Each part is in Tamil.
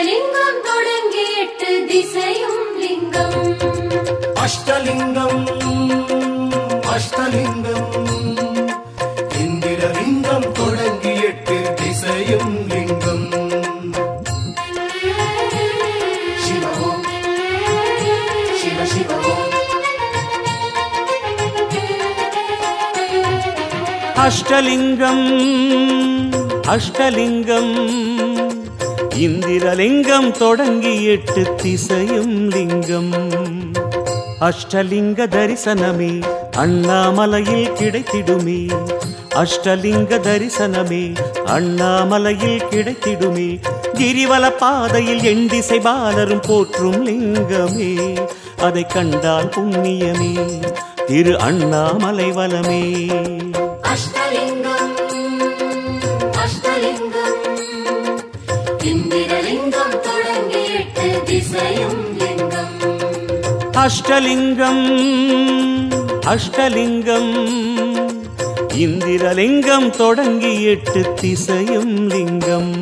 இந்திரலிங்கம் தொடங்கி எட்டு திசையும் லிங்கம். அஷ்டலிங்கம் அஷ்டலிங்கம். இந்திரலிங்கம் தொடங்கி எட்டு திசையும் லிங்கம். சிவ அஷ்டலிங்கம் அஷ்டலிங்கம். இந்திரலிங்கம் தொடங்கி எட்டு திசையும் லிங்கம். அஷ்டலிங்க தரிசனமே அண்ணாமலையில் கிடைத்திடுமே. அஷ்டலிங்க தரிசனமே அண்ணாமலையில் கிடைத்திடுமே. கிரிவல பாதையில் எண் திசை பாலரும் போற்றும் லிங்கமே. அதை கண்டால் புண்ணியமே திரு அண்ணாமலை வலமே. எட்டு திசையும் லிங்கம். அஷ்டலிங்கம் அஷ்டலிங்கம் இந்திரலிங்கம் தொடங்கி எட்டு திசையும் லிங்கம்.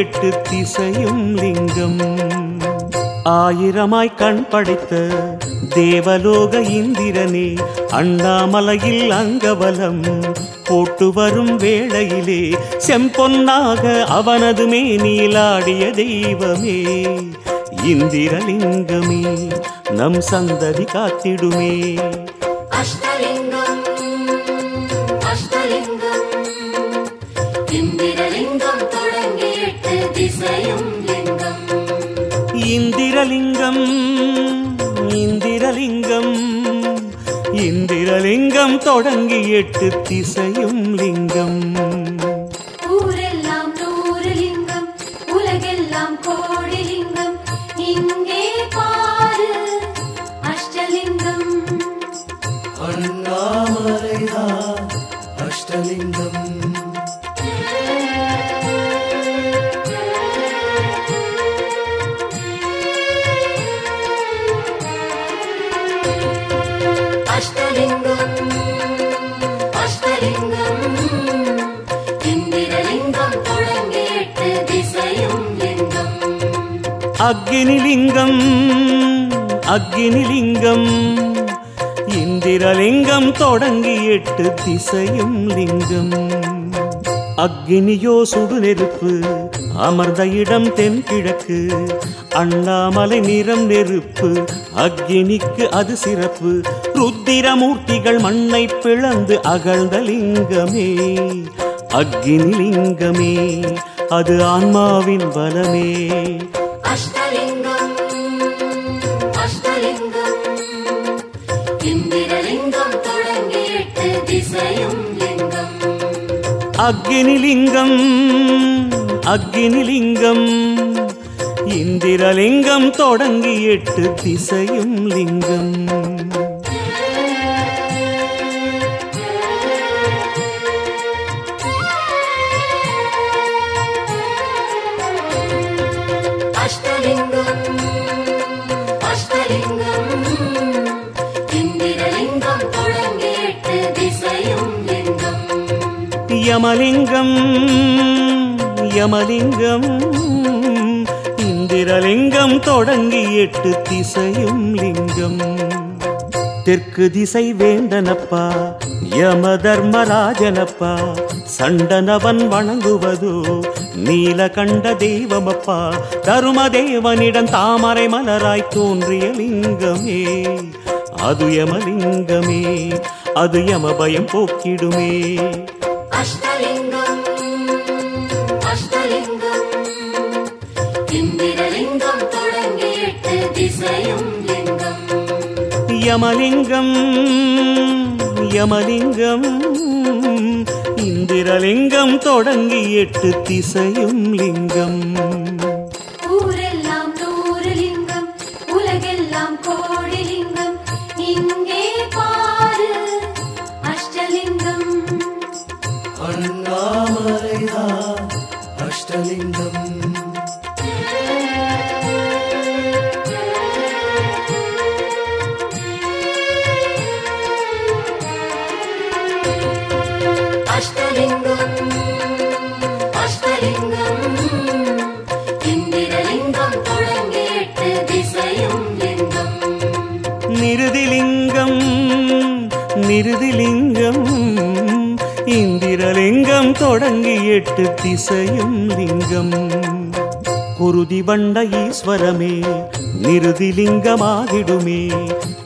எட்டு திசையும் லிங்கம். ஆயிரமாய் கண் படைத்த தேவலோக இந்திரனே அண்ணாமலையில் அங்கவலம். போட்டு வரும் வேளையிலே செம்பொன்னாக அவனது மேனியிலாடிய தெய்வமே. இந்திரலிங்கமே நம் சந்ததி காத்திடுமே. அஷ்டலிங்கம் இந்திரலிங்கம் இந்திரலிங்கம் இந்திரலிங்கம் தொடங்கி எட்டு திசையும் லிங்கம். அக்னிலிங்கம் அக்னிலிங்கம். இந்திரலிங்கம் தொடங்கி எட்டு திசையும் லிங்கம். அக்னியோ சுடு நெருப்பு அமர்ந்த இடம் தென்கிழக்கு. அண்ணாமலை நிறம் நெருப்பு அக்னிக்கு அது சிறப்பு. ருத்திரமூர்த்திகள் மண்ணை பிளந்து அகழ்ந்த லிங்கமே. அக்னி லிங்கமே அது ஆன்மாவின் பலமே. அஷ்டலிங்கம் அஷ்டலிங்கம். இந்திரலிங்கம் தொடங்கி எட்டு திசையும் லிங்கம். அக்னிலிங்கம் அக்னிலிங்கம். இந்திரலிங்கம் தொடங்கி எட்டு திசையும் லிங்கம். யமலிங்கம் யமலிங்கம். இந்திரலிங்கம் தொடங்கி எட்டு திசையும் லிங்கம். தெற்கு திசை வேந்தனப்பா யம தர்மராஜனப்பா சண்டனவன் வணங்குவதோ நீலகண்ட தெய்வமப்பா. தரும தேவனிடம் தாமரை மலராய் தோன்றிய லிங்கமே அது யமலிங்கமே அது யம பயம் போக்கிடுமே. அஷ்டலிங்கம் அஷ்டலிங்கம். இந்திரலிங்கம் தொடங்கி எட்டு திசையும் லிங்கம். யமலிங்கம் யமலிங்கம். இந்திரலிங்கம் தொடங்கி எட்டு திசையும் லிங்கம். லிங்கம் இந்திரலிங்கம் தொடங்கி எட்டு திசையும் லிங்கம். குருதி வண்ட ஈஸ்வரமே நிறுதிலிங்கமாகிடுமே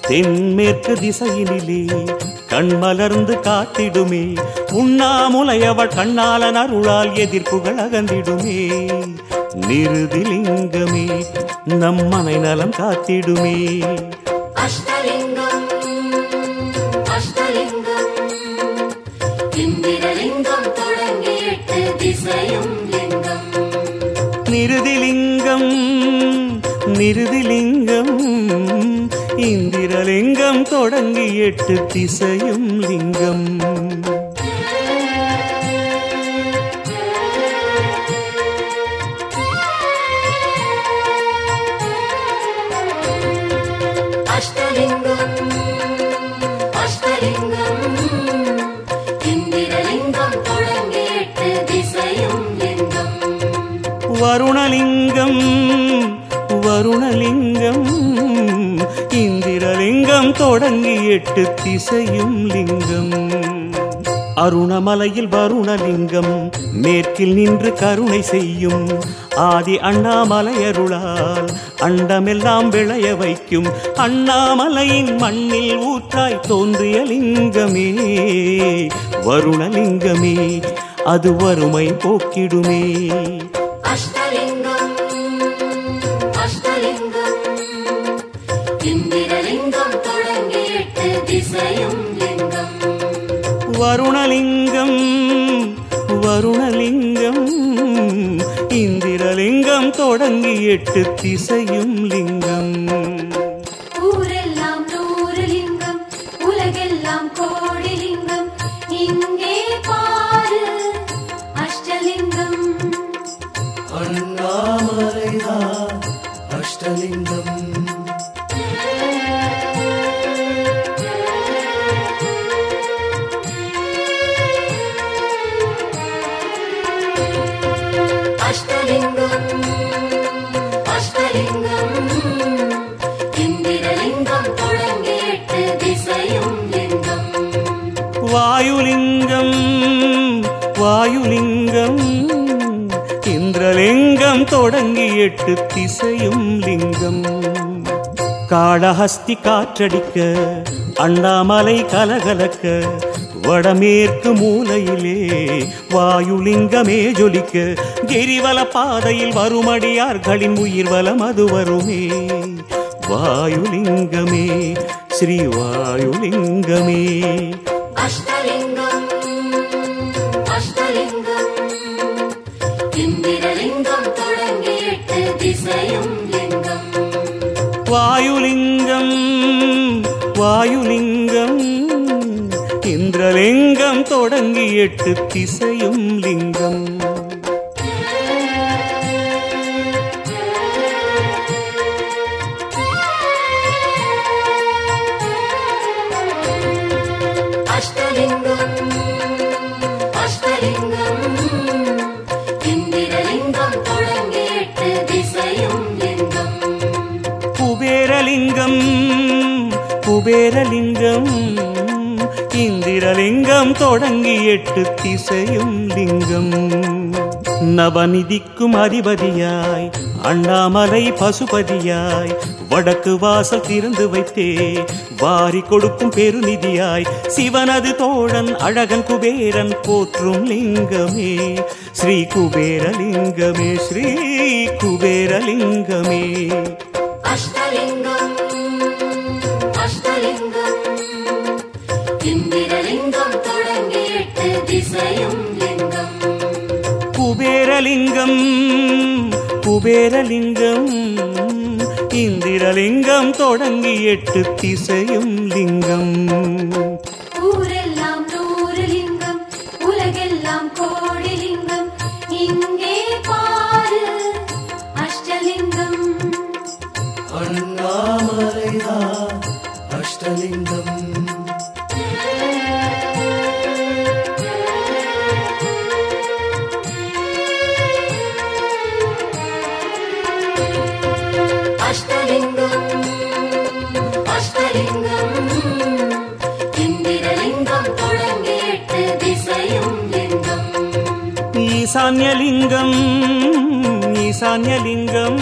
தென்மேற்கு திசையினிலே கண்மலர்ந்து காத்திடுமே. உண்ணாமுலையவள் கண்ணாலன் அருளால் எதிர்ப்புகள் அகந்திடுமே நிறுதிலிங்கமே நம்மனை நலம் காத்திடுமே. அஷ்டலிங்கம். நிருதிலிங்கம் நிருதிலிங்கம் இந்திரலிங்கம் தொடங்கி எட்டு திசையும் லிங்கம். வருணலிங்கம் வருணலிங்கம் இந்திரலிங்கம் தொடங்கி எட்டு திசையும் லிங்கம். அருணமலையில் வருணலிங்கம் மேற்கில் நின்று கருணை செய்யும். ஆதி அண்ணாமலையருளால் அண்டமெல்லாம் விளைய வைக்கும். அண்ணாமலையின் மண்ணில் ஊற்றாய் தோன்றிய லிங்கமே வருணலிங்கமே அது வறுமை போக்கிடுமே. அஷ்டலிங்கம் அஷ்டலிங்கம். இந்திரலிங்கம் தொடங்கி எட்டு திசையும் லிங்கம். வருணலிங்கம் வருணலிங்கம். இந்திரலிங்கம் தொடங்கி எட்டு திசையும் லிங்கம். வாயுலிங்கம் வாயுலிங்கம் இந்திரலிங்கம் தொடங்கி எட்டு திசையும் லிங்கம். காளஹஸ்தி காற்றடிக்க அண்ணாமலை கலகலக்க வடமேற்கு மூலையிலே வாயுலிங்கமே ஜொலிக்க கிரிவல பாதையில் வருமடியார்களின் உயிர் வலம் அது வருமே. வாயுலிங்கமே ஸ்ரீ வாயுலிங்கமே. அஷ்டலிங்கம் அஷ்டலிங்கம். இந்திரலிங்கம் தொடங்கி எட்டு திசையும் லிங்கம். வாயுலிங்கம் வாயுலிங்கம். இந்திரலிங்கம் தொடங்கி எட்டு திசையும் லிங்கம். குபேரலிங்கம் இந்திரலிங்கம் தொடங்கி எட்டு திசையும் லிங்கம். நவநிதிக்கும் அதிபதியாய் அண்ணாமலை பசுபதியாய் வடக்கு வாசல் திறந்து வைத்தே வாரி கொடுக்கும் பெருநிதியாய் சிவனது தோழன் அழகன் குபேரன் போற்றும் லிங்கமே. ஸ்ரீ குபேரலிங்கமே ஸ்ரீ குபேரலிங்கமே. அஷ்டலிங்கம். குபேரலிங்கம் குபேரலிங்கம் இந்திரலிங்கம் தொடங்கி எட்டு திசையும் லிங்கம். ஊரெல்லாம் நூறு லிங்கம் உலகெல்லாம் கோடி லிங்கம் இங்கு ஈசான்யலிங்கம் ஈசான்யலிங்கம்.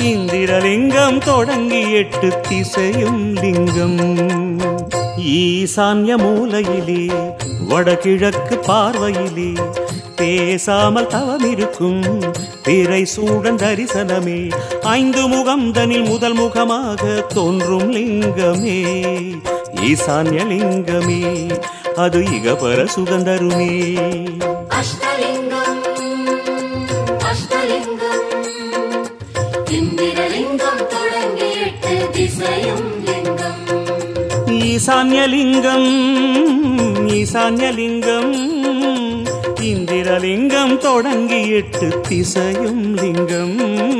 இந்திரலிங்கம் தொடங்கி எட்டு திசையும் லிங்கம் ஈசான்ய மூலையிலே வடகிழக்கு பார்வையிலே பேசாமல் தவமிருக்கும். திரை சூழன் தரிசனமே ஐந்து முகம் தனில் முதல் முகமாக தோன்றும் லிங்கமே. ஈசான்ய லிங்கமே அது இகபர சுகந்தருமே அஷ்டலிங்கம் அஷ்டலிங்கம் இந்திரலிங்கம் தொடங்கி எட்டு திசையும் லிங்கம். ஈசான்யலிங்கம் ஈசான்யலிங்கம் சந்திரலிங்கம் தொடங்கி எட்டு திசையும் லிங்கம்.